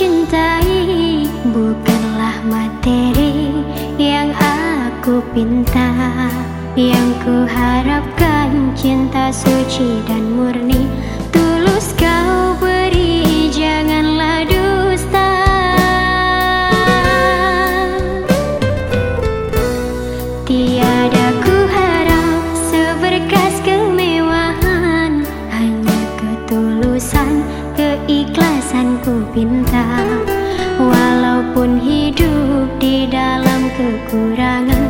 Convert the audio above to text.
cintai bukanlah materi yang aku pinta. Yang ku harapkan cinta suci dan murni tulus kau beri. pintar Walaupun hidup di dalam kekurangan